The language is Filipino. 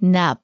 nap.